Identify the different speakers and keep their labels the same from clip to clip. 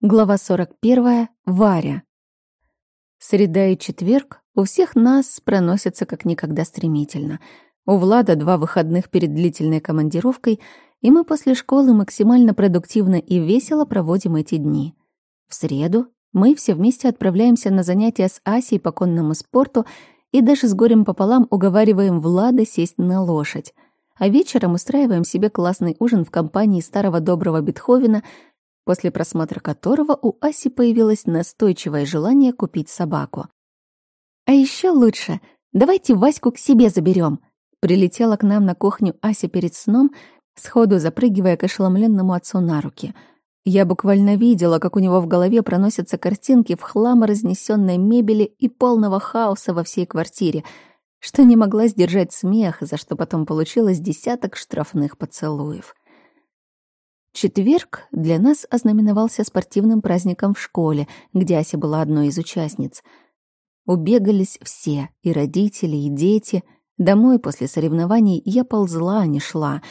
Speaker 1: Глава 41. Варя. Среда и четверг у всех нас проносятся как никогда стремительно. У Влада два выходных перед длительной командировкой, и мы после школы максимально продуктивно и весело проводим эти дни. В среду мы все вместе отправляемся на занятия с Асей по конному спорту и даже с горем пополам уговариваем Влада сесть на лошадь. А вечером устраиваем себе классный ужин в компании старого доброго Бетховена — после просмотра которого у Аси появилось настойчивое желание купить собаку. «А еще лучше, давайте Ваську к себе заберем. Прилетела к нам на кухню Ася перед сном, сходу запрыгивая к ошеломленному отцу на руки. Я буквально видела, как у него в голове проносятся картинки в хлам разнесенной мебели и полного хаоса во всей квартире, что не могла сдержать смех, за что потом получилось десяток штрафных поцелуев. Четверг для нас ознаменовался спортивным праздником в школе, где Ася была одной из участниц. Убегались все, и родители, и дети. Домой после соревнований я ползла, а не шла.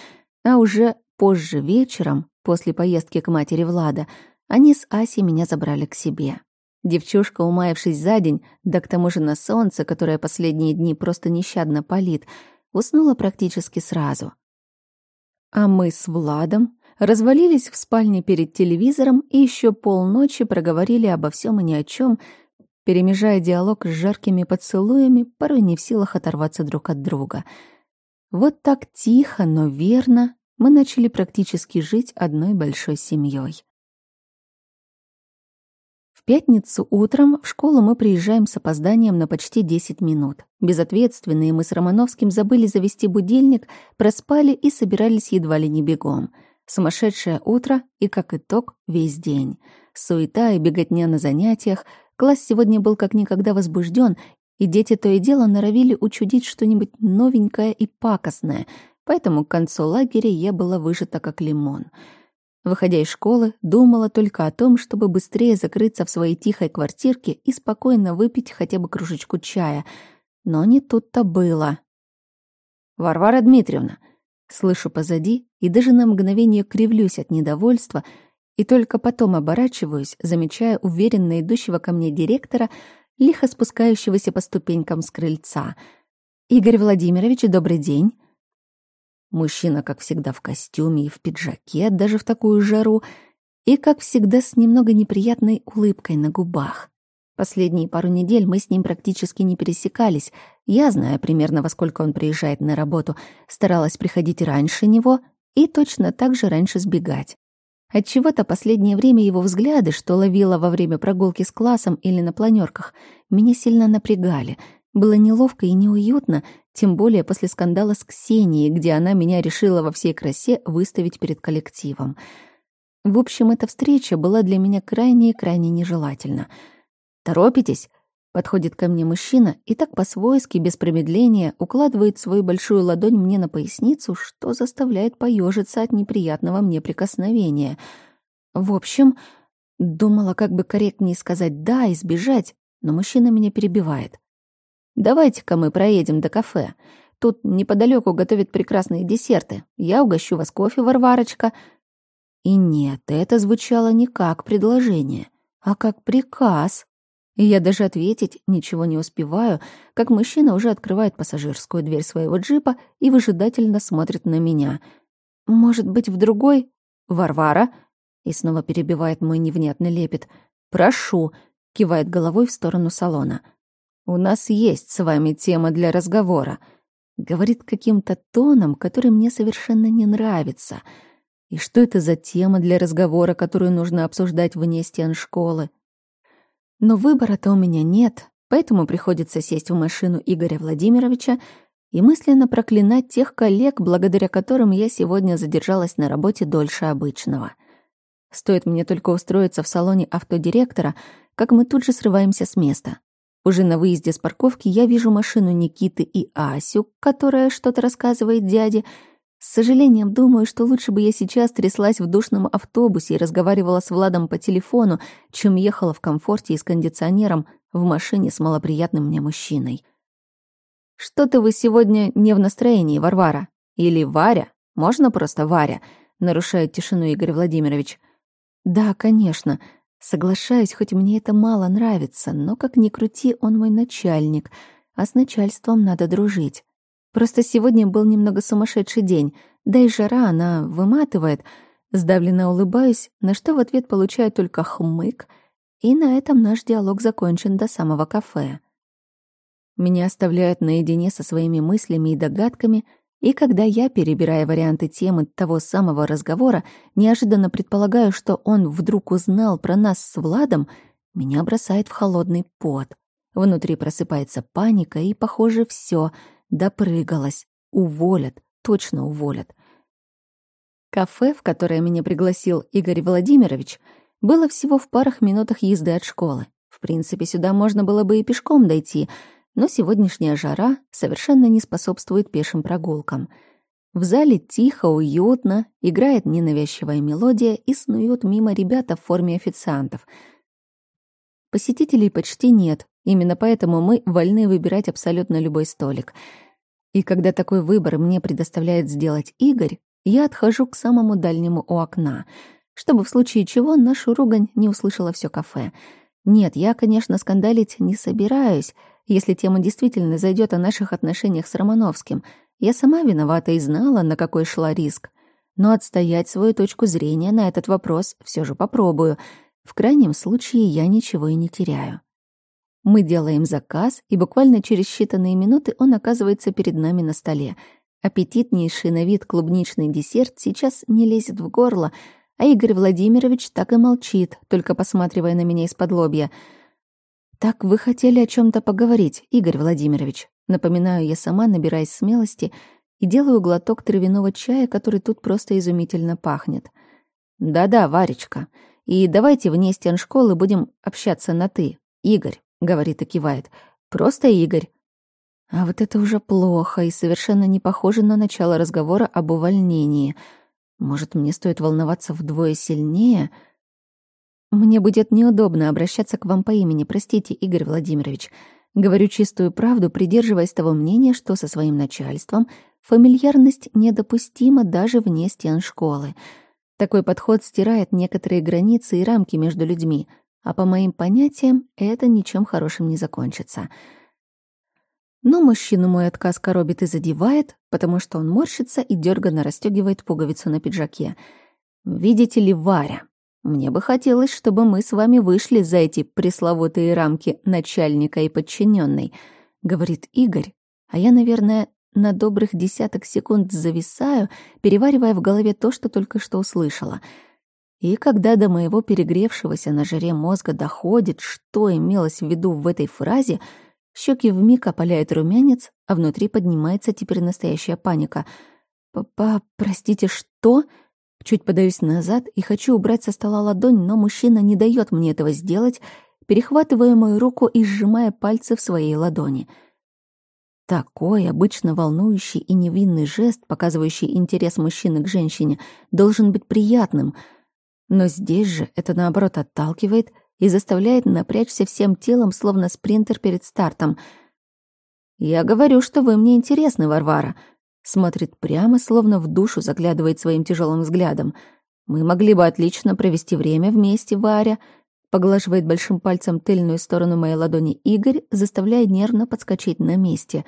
Speaker 1: А уже позже вечером, после поездки к матери Влада, они с Асей меня забрали к себе. Девчушка, умаявшись за день, да к тому же на солнце, которое последние дни просто нещадно палит, уснула практически сразу. А мы с Владом развалились в спальне перед телевизором и еще полночи проговорили обо всем и ни о чем, перемежая диалог с жаркими поцелуями, порой не в силах оторваться друг от друга. Вот так тихо, но верно мы начали практически жить одной большой семьей. В пятницу утром в школу мы приезжаем с опозданием на почти 10 минут. Безответственные мы с Романовским забыли завести будильник, проспали и собирались едва ли не бегом — Сумасшедшее утро и, как итог, весь день. Суета и беготня на занятиях. Класс сегодня был как никогда возбужден, и дети то и дело норовили учудить что-нибудь новенькое и пакостное, поэтому к концу лагеря я была выжата как лимон. Выходя из школы, думала только о том, чтобы быстрее закрыться в своей тихой квартирке и спокойно выпить хотя бы кружечку чая. Но не тут-то было. «Варвара Дмитриевна, Слышу позади и даже на мгновение кривлюсь от недовольства, и только потом оборачиваюсь, замечая уверенно идущего ко мне директора, лихо спускающегося по ступенькам с крыльца. «Игорь Владимирович, добрый день!» Мужчина, как всегда, в костюме и в пиджаке, даже в такую жару, и, как всегда, с немного неприятной улыбкой на губах. Последние пару недель мы с ним практически не пересекались. Я, зная примерно, во сколько он приезжает на работу, старалась приходить раньше него и точно так же раньше сбегать. Отчего-то последнее время его взгляды, что ловила во время прогулки с классом или на планерках, меня сильно напрягали. Было неловко и неуютно, тем более после скандала с Ксенией, где она меня решила во всей красе выставить перед коллективом. В общем, эта встреча была для меня крайне и крайне нежелательна — «Торопитесь?» Подходит ко мне мужчина и так по-свойски, без промедления, укладывает свою большую ладонь мне на поясницу, что заставляет поежиться от неприятного мне прикосновения. В общем, думала, как бы корректнее сказать «да» и сбежать, но мужчина меня перебивает. «Давайте-ка мы проедем до кафе. Тут неподалеку готовят прекрасные десерты. Я угощу вас кофе, Варварочка». И нет, это звучало не как предложение, а как приказ. И я даже ответить ничего не успеваю, как мужчина уже открывает пассажирскую дверь своего джипа и выжидательно смотрит на меня. «Может быть, в другой?» «Варвара?» И снова перебивает мой невнятный лепет. «Прошу», — кивает головой в сторону салона. «У нас есть с вами тема для разговора», — говорит каким-то тоном, который мне совершенно не нравится. И что это за тема для разговора, которую нужно обсуждать вне стен школы? Но выбора-то у меня нет, поэтому приходится сесть в машину Игоря Владимировича и мысленно проклинать тех коллег, благодаря которым я сегодня задержалась на работе дольше обычного. Стоит мне только устроиться в салоне автодиректора, как мы тут же срываемся с места. Уже на выезде с парковки я вижу машину Никиты и Асю, которая что-то рассказывает дяде, с сожалением думаю, что лучше бы я сейчас тряслась в душном автобусе и разговаривала с Владом по телефону, чем ехала в комфорте и с кондиционером в машине с малоприятным мне мужчиной. «Что-то вы сегодня не в настроении, Варвара. Или Варя? Можно просто Варя?» — нарушает тишину Игорь Владимирович. «Да, конечно», Соглашаюсь, хоть мне это мало нравится, но как ни крути, он мой начальник, а с начальством надо дружить. Просто сегодня был немного сумасшедший день, да и жара, она выматывает. Сдавленно улыбаюсь, на что в ответ получаю только хмык, и на этом наш диалог закончен до самого кафе. Меня оставляют наедине со своими мыслями и догадками, и когда я, перебирая варианты темы того самого разговора, неожиданно предполагаю, что он вдруг узнал про нас с Владом, меня бросает в холодный пот. Внутри просыпается паника, и, похоже, все допрыгалась. Уволят, точно уволят. Кафе, в которое меня пригласил Игорь Владимирович, было всего в парах минутах езды от школы. В принципе, сюда можно было бы и пешком дойти — но сегодняшняя жара совершенно не способствует пешим прогулкам. В зале тихо, уютно, играет ненавязчивая мелодия и снуют мимо ребята в форме официантов. Посетителей почти нет, именно поэтому мы вольны выбирать абсолютно любой столик. И когда такой выбор мне предоставляет сделать Игорь, я отхожу к самому дальнему у окна, чтобы в случае чего нашу ругань не услышала все кафе. Нет, я, конечно, скандалить не собираюсь — если тема действительно зайдет о наших отношениях с Романовским. Я сама виновата и знала, на какой шла риск. Но отстоять свою точку зрения на этот вопрос все же попробую. В крайнем случае я ничего и не теряю. Мы делаем заказ, и буквально через считанные минуты он оказывается перед нами на столе. Аппетитнейший на вид клубничный десерт сейчас не лезет в горло, а Игорь Владимирович так и молчит, только посматривая на меня из-под лобья — «Так вы хотели о чем то поговорить, Игорь Владимирович?» Напоминаю я сама, набираясь смелости, и делаю глоток травяного чая, который тут просто изумительно пахнет. «Да-да, Варечка. И давайте вне стен школы будем общаться на «ты». Игорь», — говорит и кивает. «Просто Игорь». А вот это уже плохо и совершенно не похоже на начало разговора об увольнении. Может, мне стоит волноваться вдвое сильнее — мне будет неудобно обращаться к вам по имени, простите, Игорь Владимирович. Говорю чистую правду, придерживаясь того мнения, что со своим начальством фамильярность недопустима даже вне стен школы. Такой подход стирает некоторые границы и рамки между людьми, а по моим понятиям это ничем хорошим не закончится. Но мужчину мой отказ коробит и задевает, потому что он морщится и дёрганно расстёгивает пуговицу на пиджаке. «Видите ли, Варя, мне бы хотелось, чтобы мы с вами вышли за эти пресловутые рамки начальника и подчиненной, говорит Игорь, а я, наверное, на добрых десяток секунд зависаю, переваривая в голове то, что только что услышала. И когда до моего перегревшегося на жаре мозга доходит, что имелось в виду в этой фразе, щеки вмиг опаляет румянец, а внутри поднимается теперь настоящая паника. «Папа, простите, что?» Чуть подаюсь назад и хочу убрать со стола ладонь, но мужчина не дает мне этого сделать, перехватывая мою руку и сжимая пальцы в своей ладони. Такой обычно волнующий и невинный жест, показывающий интерес мужчины к женщине, должен быть приятным. Но здесь же это, наоборот, отталкивает и заставляет напрячься всем телом, словно спринтер перед стартом. «Я говорю, что вы мне интересны, Варвара», Смотрит прямо, словно в душу заглядывает своим тяжелым взглядом. Мы могли бы отлично провести время вместе, Варя. Поглаживает большим пальцем тыльную сторону моей ладони Игорь, заставляя нервно подскочить на месте.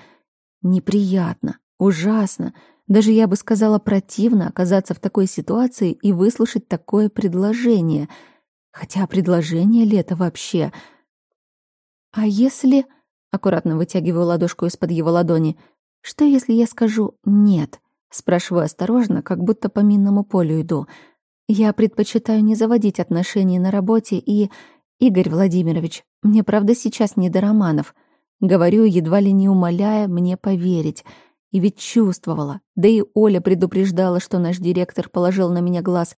Speaker 1: Неприятно, ужасно. Даже я бы сказала противно оказаться в такой ситуации и выслушать такое предложение. Хотя предложение ли это вообще? А если... Аккуратно вытягиваю ладошку из-под его ладони — что, если я скажу «нет»? Спрашиваю осторожно, как будто по минному полю иду. Я предпочитаю не заводить отношения на работе и... Игорь Владимирович, мне правда сейчас не до романов. Говорю, едва ли не умоляя мне поверить. И ведь чувствовала. Да и Оля предупреждала, что наш директор положил на меня глаз.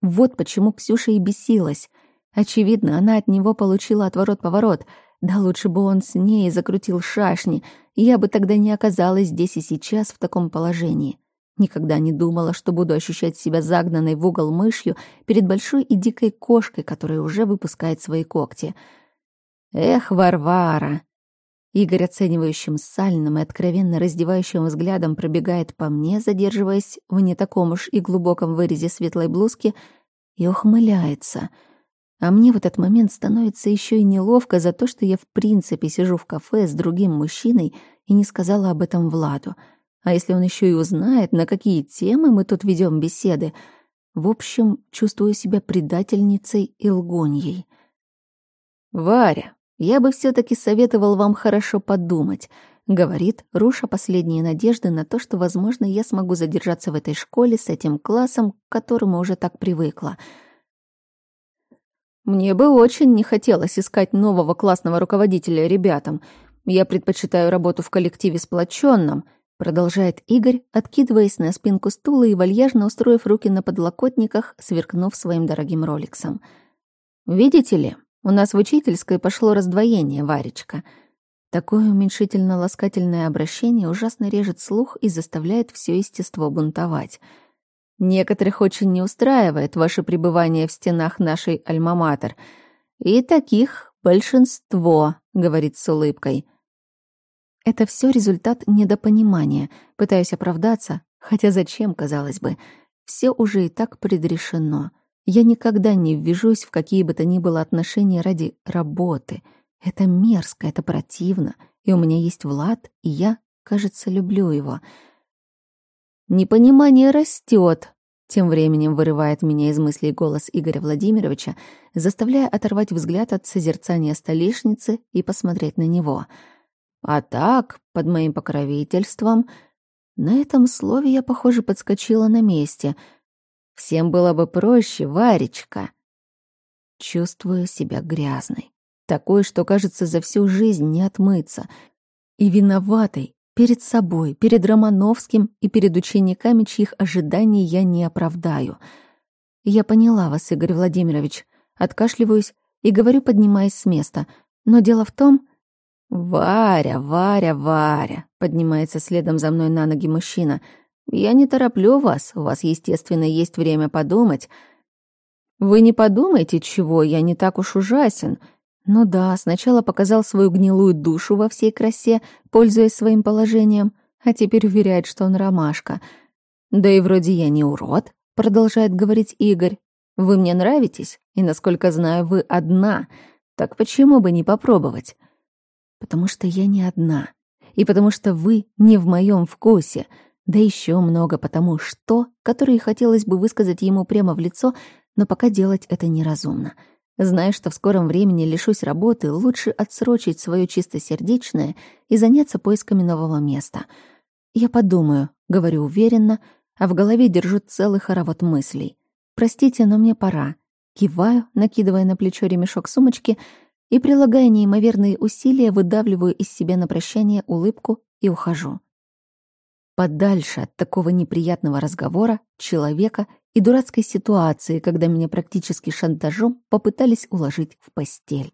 Speaker 1: Вот почему Ксюша и бесилась. Очевидно, она от него получила отворот-поворот — да лучше бы он с ней закрутил шашни, я бы тогда не оказалась здесь и сейчас в таком положении. Никогда не думала, что буду ощущать себя загнанной в угол мышью перед большой и дикой кошкой, которая уже выпускает свои когти. Эх, Варвара! Игорь оценивающим сальным и откровенно раздевающим взглядом пробегает по мне, задерживаясь в не таком уж и глубоком вырезе светлой блузки, и ухмыляется — А мне в этот момент становится еще и неловко за то, что я в принципе сижу в кафе с другим мужчиной и не сказала об этом Владу. А если он еще и узнает, на какие темы мы тут ведем беседы, в общем, чувствую себя предательницей и лгоньей. «Варя, я бы все таки советовал вам хорошо подумать», — говорит, руша последние надежды на то, что, возможно, я смогу задержаться в этой школе с этим классом, к которому уже так привыкла — мне бы очень не хотелось искать нового классного руководителя ребятам. Я предпочитаю работу в коллективе сплоченном, продолжает Игорь, откидываясь на спинку стула и вальяжно устроив руки на подлокотниках, сверкнув своим дорогим роликсом. Видите ли, у нас в учительской пошло раздвоение, Варечка. Такое уменьшительно-ласкательное обращение ужасно режет слух и заставляет все естество бунтовать — Некоторых очень не устраивает ваше пребывание в стенах нашей альма-матер. И таких большинство, говорит с улыбкой. Это все результат недопонимания. Пытаюсь оправдаться, хотя зачем, казалось бы. Все уже и так предрешено. Я никогда не ввяжусь в какие бы то ни было отношения ради работы. Это мерзко, это противно. И у меня есть Влад, и я, кажется, люблю его. — Непонимание растет. Тем временем вырывает меня из мыслей голос Игоря Владимировича, заставляя оторвать взгляд от созерцания столешницы и посмотреть на него. А так, под моим покровительством... На этом слове я, похоже, подскочила на месте. Всем было бы проще, Варечка. Чувствую себя грязной. Такой, что, кажется, за всю жизнь не отмыться. И виноватой, Перед собой, перед Романовским и перед учениками, чьих ожиданий я не оправдаю. Я поняла вас, Игорь Владимирович. Откашливаюсь и говорю, поднимаясь с места. Но дело в том... «Варя, Варя, Варя!» — поднимается следом за мной на ноги мужчина. «Я не тороплю вас, у вас, естественно, есть время подумать». «Вы не подумайте, чего, я не так уж ужасен. Ну да, сначала показал свою гнилую душу во всей красе, пользуясь своим положением, а теперь уверяет, что он ромашка. Да и вроде я не урод, продолжает говорить Игорь. Вы мне нравитесь, и, насколько знаю, вы одна. Так почему бы не попробовать? Потому что я не одна. И потому что вы не в моем вкусе. Да еще много потому что, которые хотелось бы высказать ему прямо в лицо, но пока делать это неразумно. Зная, что в скором времени лишусь работы, лучше отсрочить свое чистосердечное и заняться поисками нового места. Я подумаю, говорю уверенно, а в голове держу целый хоровод мыслей. Простите, но мне пора. Киваю, накидывая на плечо ремешок сумочки и, прилагая неимоверные усилия, выдавливаю из себя на прощание улыбку и ухожу. Подальше от такого неприятного разговора, человека и дурацкой ситуации, когда меня практически шантажом попытались уложить в постель.